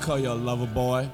call you a lover boy.